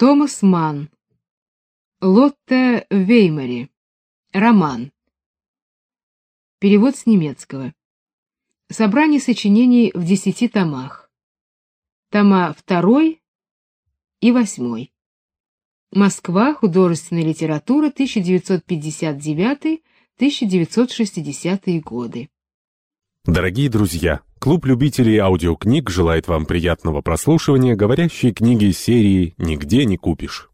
Томас Манн. Лотта Веймари. Роман. Перевод с немецкого. Собрание сочинений в десяти томах. Тома второй и восьмой. Москва. Художественная литература. 1959-1960 годы. Дорогие друзья, клуб любителей аудиокниг желает вам приятного прослушивания говорящей книги серии «Нигде не купишь».